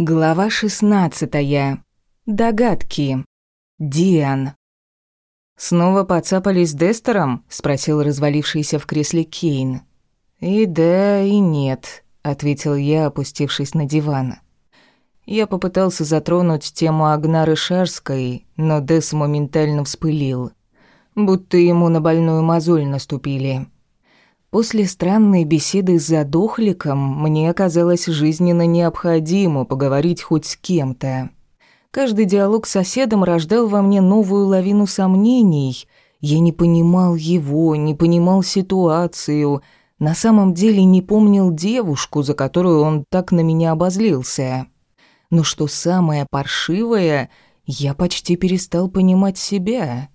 Глава шестнадцатая. Догадки. Диан. «Снова поцапались с Дестером?» — спросил развалившийся в кресле Кейн. «И да, и нет», — ответил я, опустившись на диван. Я попытался затронуть тему Агнары Шарской, но Дес моментально вспылил. Будто ему на больную мозоль наступили. После странной беседы с задохликом мне оказалось жизненно необходимо поговорить хоть с кем-то. Каждый диалог с соседом рождал во мне новую лавину сомнений. Я не понимал его, не понимал ситуацию, на самом деле не помнил девушку, за которую он так на меня обозлился. Но что самое паршивое, я почти перестал понимать себя.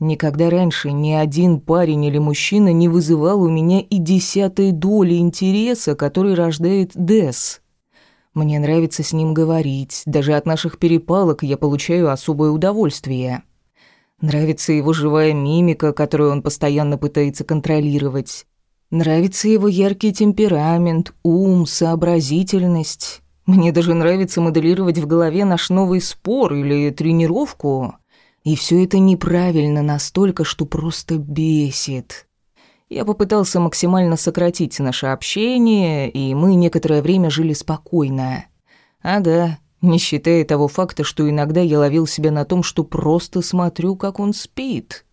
Никогда раньше ни один парень или мужчина не вызывал у меня и десятой доли интереса, который рождает Дес. Мне нравится с ним говорить, даже от наших перепалок я получаю особое удовольствие. Нравится его живая мимика, которую он постоянно пытается контролировать. Нравится его яркий темперамент, ум, сообразительность. Мне даже нравится моделировать в голове наш новый спор или тренировку. И все это неправильно настолько, что просто бесит. Я попытался максимально сократить наше общение, и мы некоторое время жили спокойно. Ага, не считая того факта, что иногда я ловил себя на том, что просто смотрю, как он спит.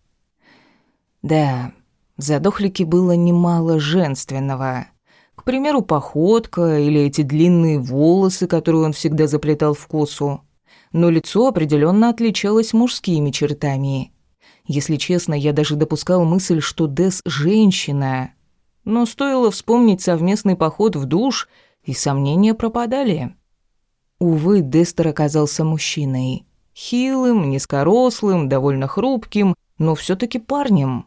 Да, в задохлике было немало женственного. К примеру, походка или эти длинные волосы, которые он всегда заплетал в косу но лицо определенно отличалось мужскими чертами. Если честно, я даже допускал мысль, что Дес – женщина. Но стоило вспомнить совместный поход в душ, и сомнения пропадали. Увы, Дестер оказался мужчиной. Хилым, низкорослым, довольно хрупким, но все таки парнем.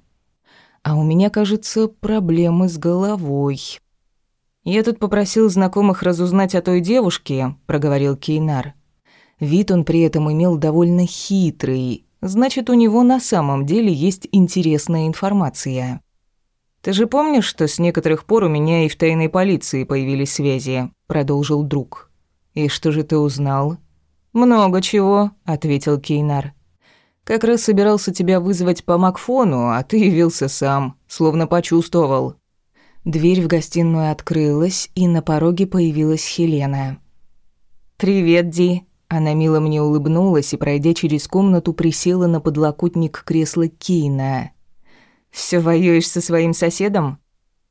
А у меня, кажется, проблемы с головой. «Я тут попросил знакомых разузнать о той девушке», — проговорил Кейнар. Вид он при этом имел довольно хитрый, значит, у него на самом деле есть интересная информация. «Ты же помнишь, что с некоторых пор у меня и в тайной полиции появились связи?» – продолжил друг. «И что же ты узнал?» «Много чего», – ответил Кейнар. «Как раз собирался тебя вызвать по Макфону, а ты явился сам, словно почувствовал». Дверь в гостиную открылась, и на пороге появилась Хелена. «Привет, Ди», она мило мне улыбнулась и, пройдя через комнату, присела на подлокотник кресла Кейна. «Всё воюешь со своим соседом?»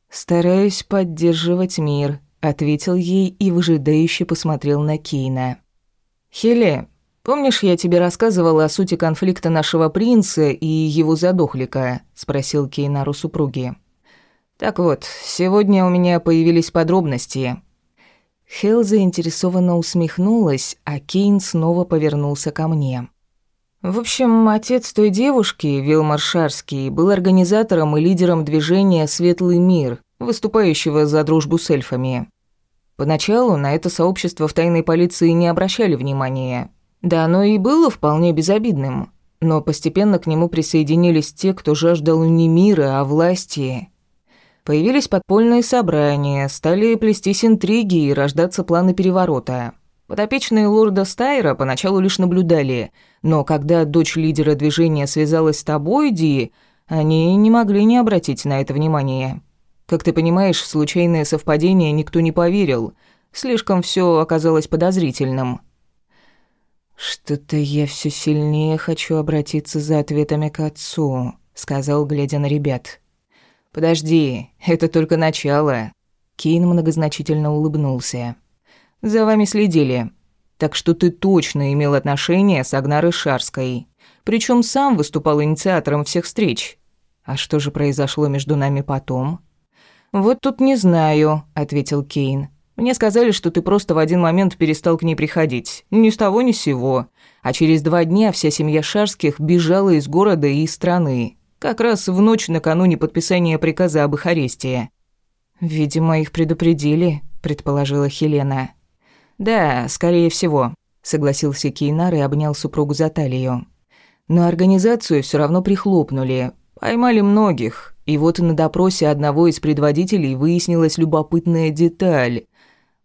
«Стараюсь поддерживать мир», — ответил ей и выжидающе посмотрел на Кейна. «Хеле, помнишь, я тебе рассказывала о сути конфликта нашего принца и его задохлика?» — спросил Кейнару супруги. «Так вот, сегодня у меня появились подробности. Хел заинтересованно усмехнулась, а Кейн снова повернулся ко мне. В общем, отец той девушки, Вилмар Шарский, был организатором и лидером движения «Светлый мир», выступающего за дружбу с эльфами. Поначалу на это сообщество в тайной полиции не обращали внимания. Да оно и было вполне безобидным. Но постепенно к нему присоединились те, кто жаждал не мира, а власти. Появились подпольные собрания, стали плестись интриги и рождаться планы переворота. Подопечные лорда Стайра поначалу лишь наблюдали, но когда дочь лидера движения связалась с тобой, Ди, они не могли не обратить на это внимание. Как ты понимаешь, в случайное совпадение никто не поверил. Слишком все оказалось подозрительным. «Что-то я все сильнее хочу обратиться за ответами к отцу», — сказал, глядя на ребят. «Подожди, это только начало». Кейн многозначительно улыбнулся. «За вами следили. Так что ты точно имел отношение с Агнарой Шарской. Причем сам выступал инициатором всех встреч. А что же произошло между нами потом?» «Вот тут не знаю», — ответил Кейн. «Мне сказали, что ты просто в один момент перестал к ней приходить. Ни с того ни с сего. А через два дня вся семья Шарских бежала из города и из страны. Как раз в ночь накануне подписания приказа об их аресте. «Видимо, их предупредили», — предположила Хелена. «Да, скорее всего», — согласился Кейнар и обнял супругу за талию. «Но организацию все равно прихлопнули. Поймали многих. И вот на допросе одного из предводителей выяснилась любопытная деталь.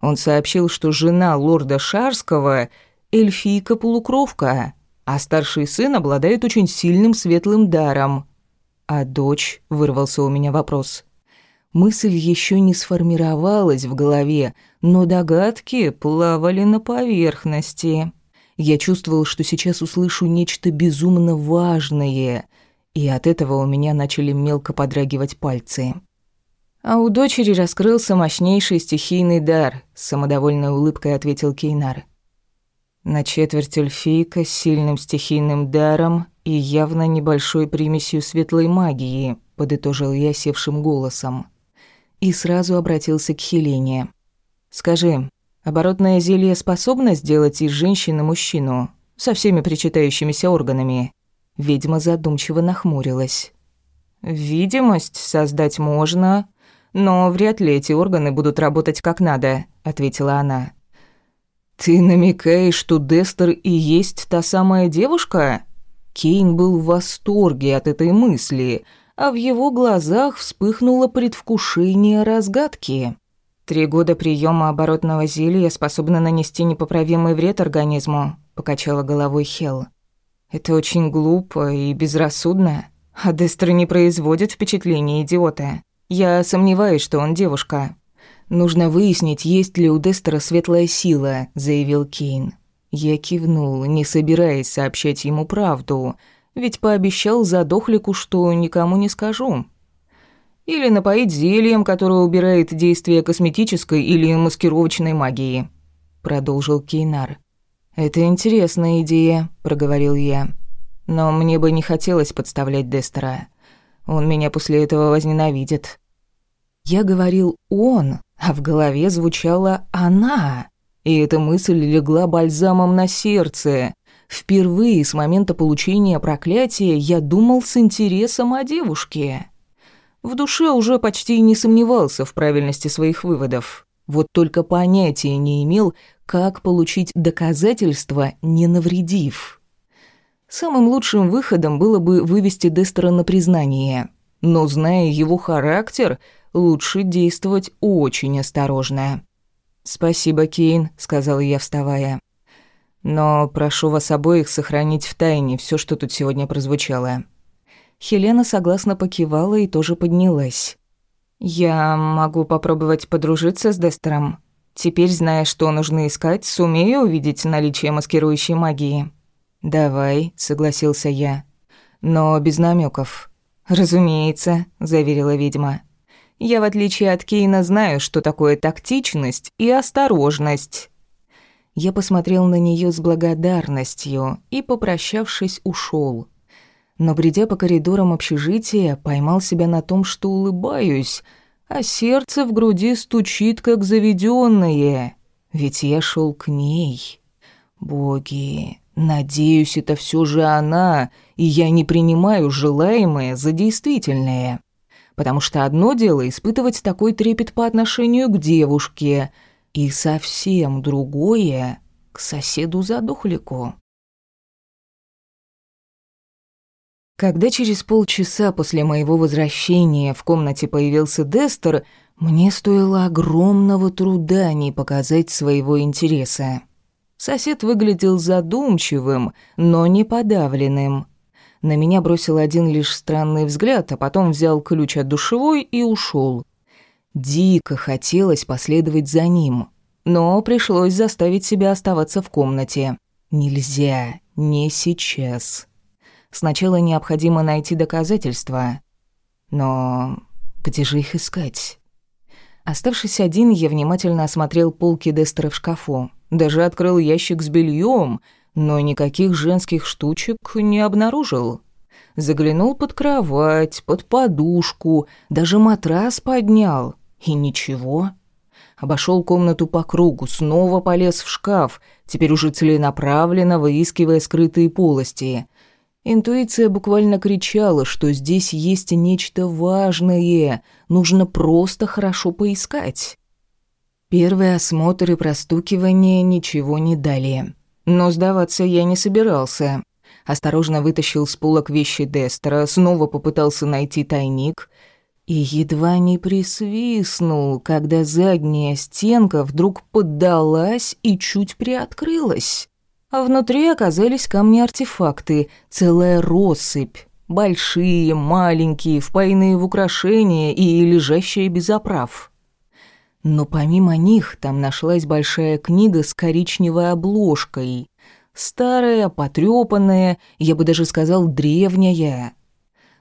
Он сообщил, что жена лорда Шарского — эльфийка-полукровка, а старший сын обладает очень сильным светлым даром. «А дочь?» — вырвался у меня вопрос. Мысль еще не сформировалась в голове, но догадки плавали на поверхности. Я чувствовал, что сейчас услышу нечто безумно важное, и от этого у меня начали мелко подрагивать пальцы. А у дочери раскрылся мощнейший стихийный дар, с самодовольной улыбкой ответил Кейнар. На четверть эльфийка с сильным стихийным даром и явно небольшой примесью светлой магии, подытожил я севшим голосом. И сразу обратился к Хелене. «Скажи, оборотное зелье способно сделать из женщины мужчину со всеми причитающимися органами?» Ведьма задумчиво нахмурилась. «Видимость создать можно, но вряд ли эти органы будут работать как надо», — ответила она. «Ты намекаешь, что Дестер и есть та самая девушка?» Кейн был в восторге от этой мысли, а в его глазах вспыхнуло предвкушение разгадки. «Три года приема оборотного зелья способны нанести непоправимый вред организму», — покачала головой Хел. «Это очень глупо и безрассудно, а Дестер не производит впечатления идиота. Я сомневаюсь, что он девушка». «Нужно выяснить, есть ли у Дестера светлая сила», — заявил Кейн. Я кивнул, не собираясь сообщать ему правду, ведь пообещал задохлику, что никому не скажу. Или напоить зельем, которое убирает действие косметической или маскировочной магии, продолжил Кейнар. Это интересная идея, проговорил я. Но мне бы не хотелось подставлять Дестера. Он меня после этого возненавидит. Я говорил «он», а в голове звучала «она». И эта мысль легла бальзамом на сердце. Впервые с момента получения проклятия я думал с интересом о девушке. В душе уже почти не сомневался в правильности своих выводов. Вот только понятия не имел, как получить доказательства, не навредив. Самым лучшим выходом было бы вывести Дестера на признание. Но, зная его характер, лучше действовать очень осторожно. «Спасибо, Кейн», — сказал я, вставая. «Но прошу вас обоих сохранить в тайне все, что тут сегодня прозвучало». Хелена согласно покивала и тоже поднялась. «Я могу попробовать подружиться с Дестером. Теперь, зная, что нужно искать, сумею увидеть наличие маскирующей магии». «Давай», — согласился я. «Но без намеков. «Разумеется», — заверила ведьма. Я, в отличие от Кейна, знаю, что такое тактичность и осторожность. Я посмотрел на нее с благодарностью и, попрощавшись, ушел. Но, бредя по коридорам общежития, поймал себя на том, что улыбаюсь, а сердце в груди стучит, как заведенное. Ведь я шел к ней. Боги, надеюсь, это все же она, и я не принимаю желаемое за действительное потому что одно дело испытывать такой трепет по отношению к девушке, и совсем другое — к соседу-задухлику. Когда через полчаса после моего возвращения в комнате появился Дестер, мне стоило огромного труда не показать своего интереса. Сосед выглядел задумчивым, но не подавленным — на меня бросил один лишь странный взгляд, а потом взял ключ от душевой и ушел. Дико хотелось последовать за ним, но пришлось заставить себя оставаться в комнате. Нельзя, не сейчас. Сначала необходимо найти доказательства. Но где же их искать? Оставшись один, я внимательно осмотрел полки Дестера в шкафу. Даже открыл ящик с бельем, но никаких женских штучек не обнаружил. Заглянул под кровать, под подушку, даже матрас поднял. И ничего. Обошел комнату по кругу, снова полез в шкаф, теперь уже целенаправленно выискивая скрытые полости. Интуиция буквально кричала, что здесь есть нечто важное, нужно просто хорошо поискать. Первый осмотр и простукивание ничего не дали. Но сдаваться я не собирался. Осторожно вытащил с полок вещи Дестера, снова попытался найти тайник. и едва не присвистнул, когда задняя стенка вдруг поддалась и чуть приоткрылась. А внутри оказались камни-артефакты, целая россыпь. Большие, маленькие, впаянные в украшения и лежащие без оправ. Но помимо них там нашлась большая книга с коричневой обложкой. Старая, потрёпанная, я бы даже сказал, древняя.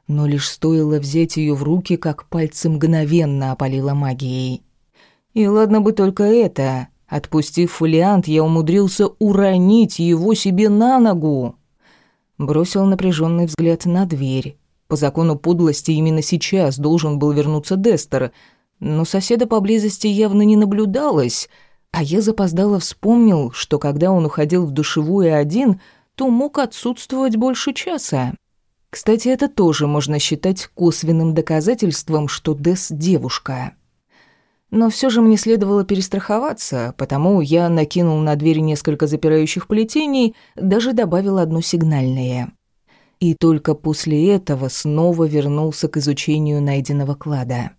Но лишь стоило взять ее в руки, как пальцы мгновенно опалило магией. И ладно бы только это. Отпустив фолиант, я умудрился уронить его себе на ногу. Бросил напряженный взгляд на дверь. По закону подлости именно сейчас должен был вернуться Дестер, но соседа поблизости явно не наблюдалось, а я запоздало вспомнил, что когда он уходил в душевую один, то мог отсутствовать больше часа. Кстати, это тоже можно считать косвенным доказательством, что Дес девушка. Но все же мне следовало перестраховаться, потому я накинул на дверь несколько запирающих плетений, даже добавил одно сигнальное. И только после этого снова вернулся к изучению найденного клада.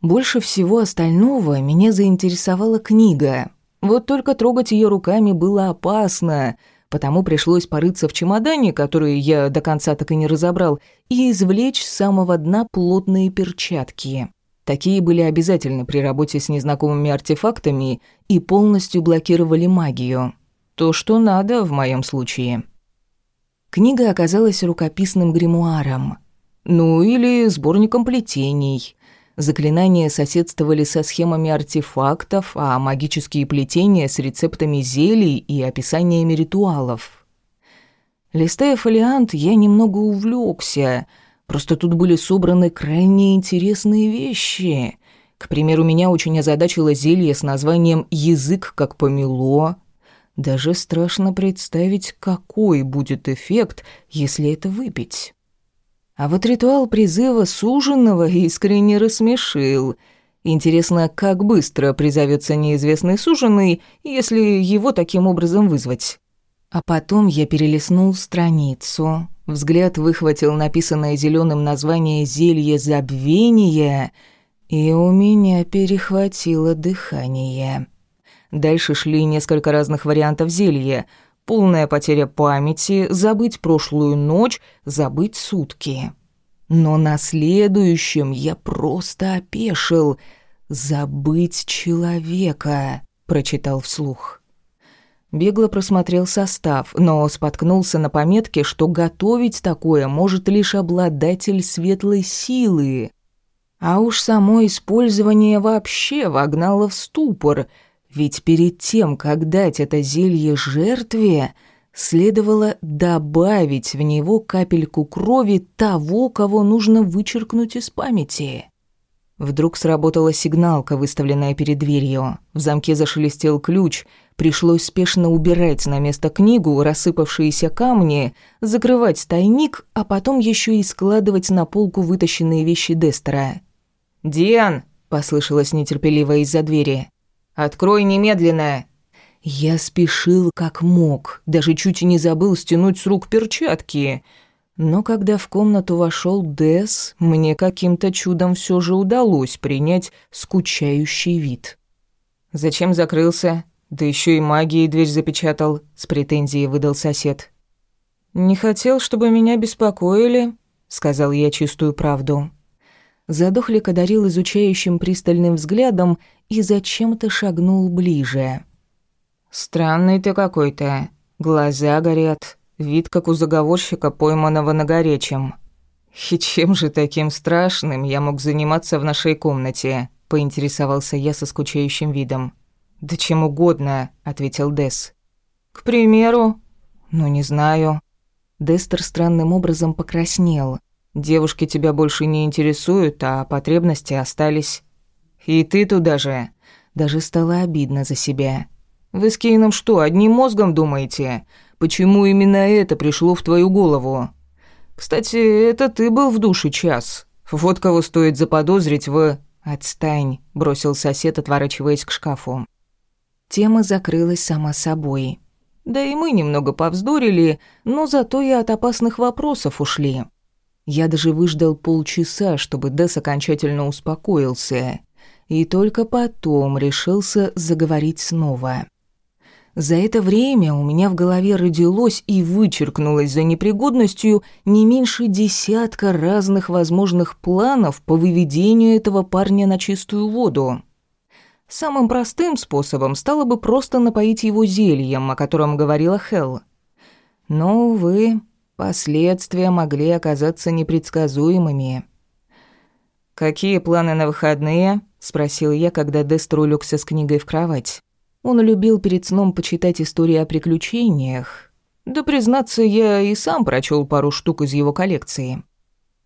Больше всего остального меня заинтересовала книга. Вот только трогать ее руками было опасно, потому пришлось порыться в чемодане, который я до конца так и не разобрал, и извлечь с самого дна плотные перчатки. Такие были обязательны при работе с незнакомыми артефактами и полностью блокировали магию. То, что надо в моем случае. Книга оказалась рукописным гримуаром. Ну или сборником плетений. Заклинания соседствовали со схемами артефактов, а магические плетения с рецептами зелий и описаниями ритуалов. Листая фолиант, я немного увлекся. Просто тут были собраны крайне интересные вещи. К примеру, меня очень озадачило зелье с названием «Язык как помело». Даже страшно представить, какой будет эффект, если это выпить. А вот ритуал призыва суженного искренне рассмешил. Интересно, как быстро призовется неизвестный суженый, если его таким образом вызвать. А потом я перелистнул страницу. Взгляд выхватил написанное зеленым название «Зелье забвения», и у меня перехватило дыхание. Дальше шли несколько разных вариантов зелья — полная потеря памяти, забыть прошлую ночь, забыть сутки. Но на следующем я просто опешил. «Забыть человека», — прочитал вслух. Бегло просмотрел состав, но споткнулся на пометке, что готовить такое может лишь обладатель светлой силы. А уж само использование вообще вогнало в ступор — ведь перед тем, как дать это зелье жертве, следовало добавить в него капельку крови того, кого нужно вычеркнуть из памяти. Вдруг сработала сигналка, выставленная перед дверью. В замке зашелестел ключ. Пришлось спешно убирать на место книгу, рассыпавшиеся камни, закрывать тайник, а потом еще и складывать на полку вытащенные вещи Дестера. «Диан!» – послышалось нетерпеливо из-за двери. Открой немедленно!» Я спешил как мог, даже чуть не забыл стянуть с рук перчатки. Но когда в комнату вошел Дес, мне каким-то чудом все же удалось принять скучающий вид. «Зачем закрылся? Да еще и магией дверь запечатал», — с претензией выдал сосед. «Не хотел, чтобы меня беспокоили», — сказал я чистую правду. Задохлик одарил изучающим пристальным взглядом и зачем-то шагнул ближе. «Странный ты какой-то. Глаза горят. Вид, как у заговорщика, пойманного на горячем. И чем же таким страшным я мог заниматься в нашей комнате?» — поинтересовался я со скучающим видом. «Да чем угодно», — ответил Дес. «К примеру?» «Ну, не знаю». Дестер странным образом покраснел. «Девушки тебя больше не интересуют, а потребности остались». «И ты туда же». Даже стало обидно за себя. «Вы с Кейном что, одним мозгом думаете? Почему именно это пришло в твою голову? Кстати, это ты был в душе час. Вот кого стоит заподозрить в...» «Отстань», — бросил сосед, отворачиваясь к шкафу. Тема закрылась сама собой. Да и мы немного повздорили, но зато и от опасных вопросов ушли. Я даже выждал полчаса, чтобы Дэс окончательно успокоился, и только потом решился заговорить снова. За это время у меня в голове родилось и вычеркнулось за непригодностью не меньше десятка разных возможных планов по выведению этого парня на чистую воду. Самым простым способом стало бы просто напоить его зельем, о котором говорила Хелл. Но, увы, последствия могли оказаться непредсказуемыми. «Какие планы на выходные?» — спросил я, когда Дестер улегся с книгой в кровать. Он любил перед сном почитать истории о приключениях. Да, признаться, я и сам прочел пару штук из его коллекции.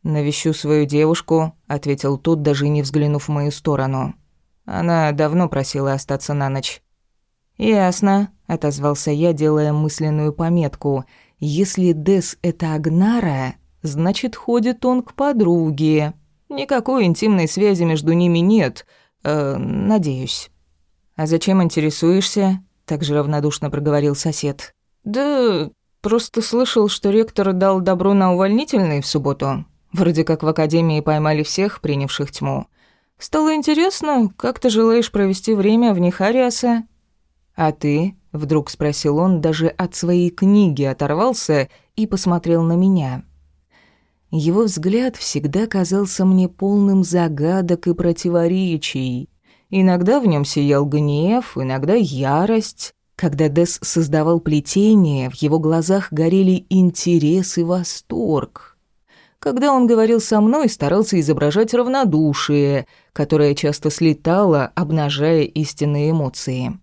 «Навещу свою девушку», — ответил тот, даже не взглянув в мою сторону. Она давно просила остаться на ночь. «Ясно», — отозвался я, делая мысленную пометку. «Если Дес — это Агнара, значит, ходит он к подруге. Никакой интимной связи между ними нет, э, надеюсь». «А зачем интересуешься?» — так же равнодушно проговорил сосед. «Да просто слышал, что ректор дал добро на увольнительный в субботу. Вроде как в академии поймали всех, принявших тьму. Стало интересно, как ты желаешь провести время в Нихариаса?» «А ты?» — вдруг спросил он, даже от своей книги оторвался и посмотрел на меня. Его взгляд всегда казался мне полным загадок и противоречий. Иногда в нем сиял гнев, иногда ярость. Когда Дес создавал плетение, в его глазах горели интерес и восторг. Когда он говорил со мной, старался изображать равнодушие, которое часто слетало, обнажая истинные эмоции.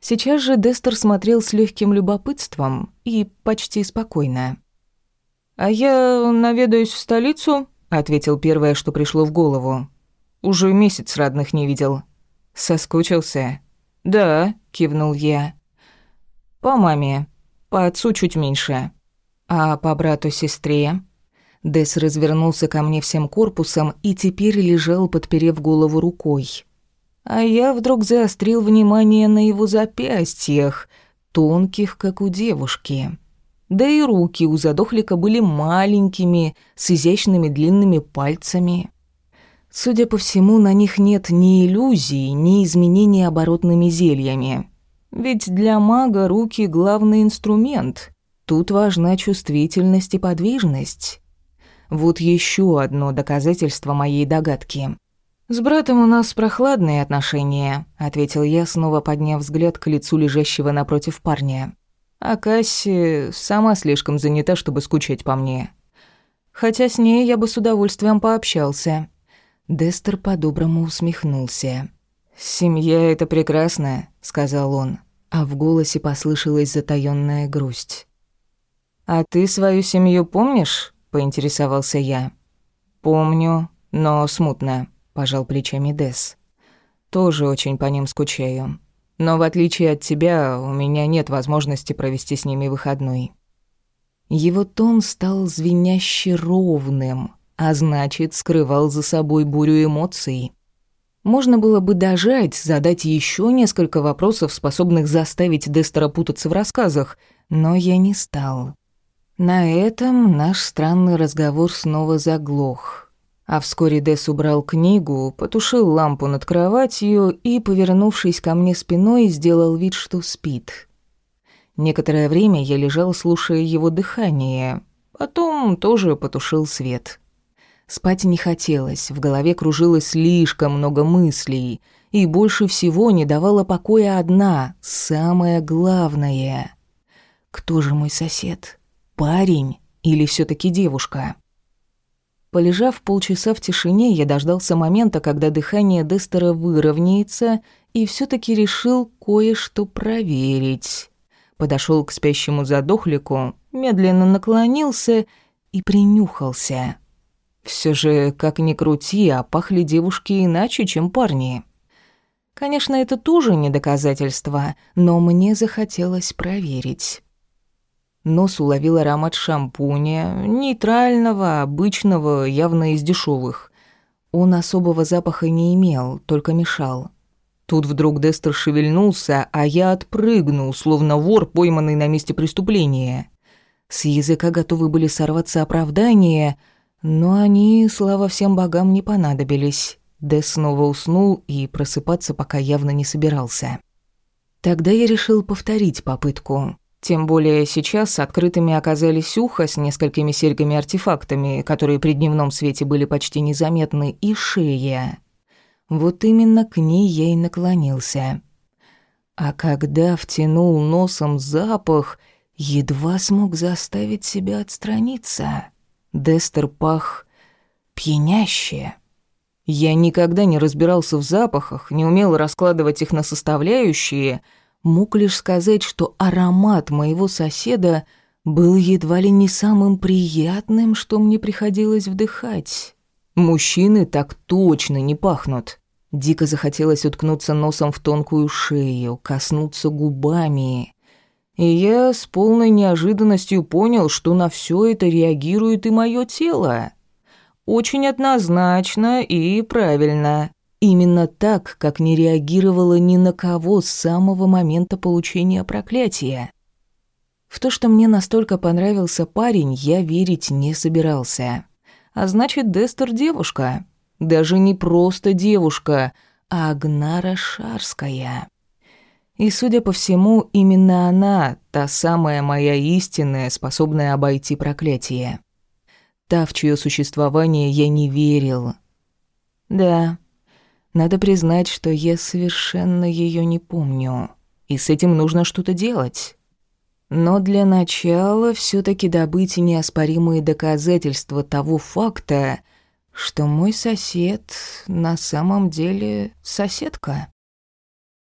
Сейчас же Дестер смотрел с легким любопытством и почти спокойно. «А я наведаюсь в столицу», — ответил первое, что пришло в голову. Уже месяц родных не видел. Соскучился? Да, кивнул я. По маме. По отцу чуть меньше. А по брату-сестре? Дес развернулся ко мне всем корпусом и теперь лежал, подперев голову рукой. А я вдруг заострил внимание на его запястьях, тонких, как у девушки. Да и руки у задохлика были маленькими, с изящными длинными пальцами. Судя по всему, на них нет ни иллюзий, ни изменений оборотными зельями. Ведь для мага руки — главный инструмент. Тут важна чувствительность и подвижность. Вот еще одно доказательство моей догадки. «С братом у нас прохладные отношения», — ответил я, снова подняв взгляд к лицу лежащего напротив парня. «А Касси сама слишком занята, чтобы скучать по мне. Хотя с ней я бы с удовольствием пообщался». Дестер по-доброму усмехнулся. «Семья — это прекрасно», — сказал он, а в голосе послышалась затаённая грусть. «А ты свою семью помнишь?» — поинтересовался я. «Помню, но смутно», — пожал плечами Дес. «Тоже очень по ним скучаю. Но в отличие от тебя, у меня нет возможности провести с ними выходной». Его тон стал звеняще ровным, а значит, скрывал за собой бурю эмоций. Можно было бы дожать, задать еще несколько вопросов, способных заставить Дестера путаться в рассказах, но я не стал. На этом наш странный разговор снова заглох. А вскоре Дес убрал книгу, потушил лампу над кроватью и, повернувшись ко мне спиной, сделал вид, что спит. Некоторое время я лежал, слушая его дыхание, потом тоже потушил свет. Спать не хотелось, в голове кружилось слишком много мыслей, и больше всего не давала покоя одна, самое главное. Кто же мой сосед? Парень или все таки девушка? Полежав полчаса в тишине, я дождался момента, когда дыхание Дестера выровняется, и все таки решил кое-что проверить. Подошел к спящему задохлику, медленно наклонился и принюхался. Все же, как ни крути, а пахли девушки иначе, чем парни. Конечно, это тоже не доказательство, но мне захотелось проверить. Нос уловил аромат шампуня, нейтрального, обычного, явно из дешевых. Он особого запаха не имел, только мешал. Тут вдруг Дестер шевельнулся, а я отпрыгнул, словно вор, пойманный на месте преступления. С языка готовы были сорваться оправдания — Но они, слава всем богам, не понадобились. Дэс снова уснул и просыпаться пока явно не собирался. Тогда я решил повторить попытку. Тем более сейчас открытыми оказались ухо с несколькими серьгами-артефактами, которые при дневном свете были почти незаметны, и шея. Вот именно к ней я и наклонился. А когда втянул носом запах, едва смог заставить себя отстраниться. Дестер пах пьяняще. Я никогда не разбирался в запахах, не умел раскладывать их на составляющие, мог лишь сказать, что аромат моего соседа был едва ли не самым приятным, что мне приходилось вдыхать. Мужчины так точно не пахнут. Дико захотелось уткнуться носом в тонкую шею, коснуться губами. И я с полной неожиданностью понял, что на все это реагирует и мое тело. Очень однозначно и правильно. Именно так, как не реагировала ни на кого с самого момента получения проклятия. В то, что мне настолько понравился парень, я верить не собирался. А значит, Дестер девушка. Даже не просто девушка, а Агнара Шарская. И, судя по всему, именно она, та самая моя истинная, способная обойти проклятие. Та, в чье существование я не верил. Да, надо признать, что я совершенно ее не помню. И с этим нужно что-то делать. Но для начала все таки добыть неоспоримые доказательства того факта, что мой сосед на самом деле соседка.